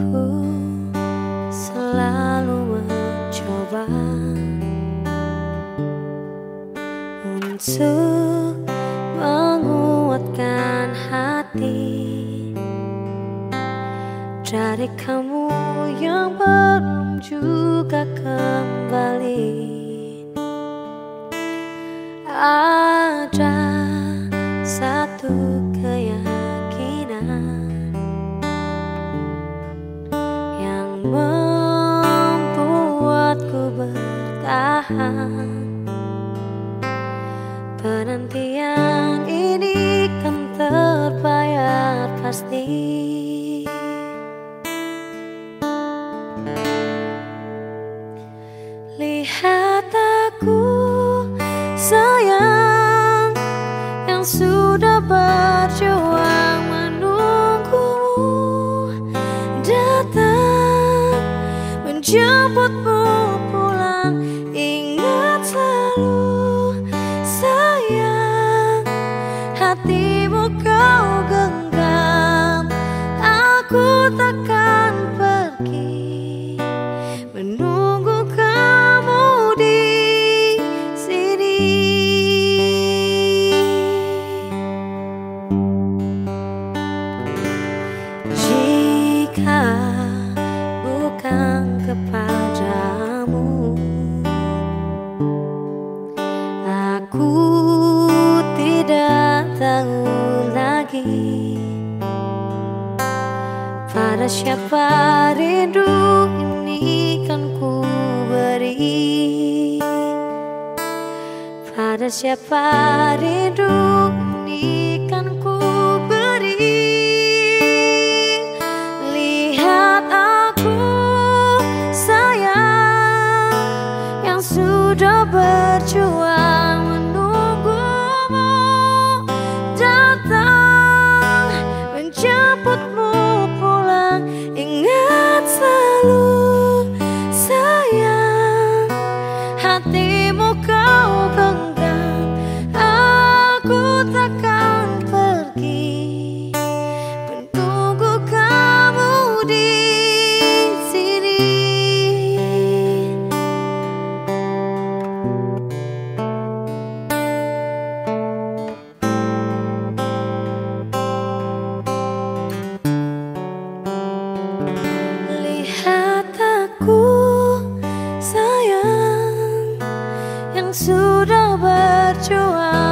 Ku selalu mencoba Untuk menguatkan hati. Dari kamu yang belum juga kembali membuatku bertahan. Penantian ini kan terbayar pasti menjemputmu pulang Ingat selalu sayang. Hatimu kau genggam Aku takkan siapa rindu ini kan ku beri. Pada siapa rindu ini kan ku sudah berjuang sudah berjuang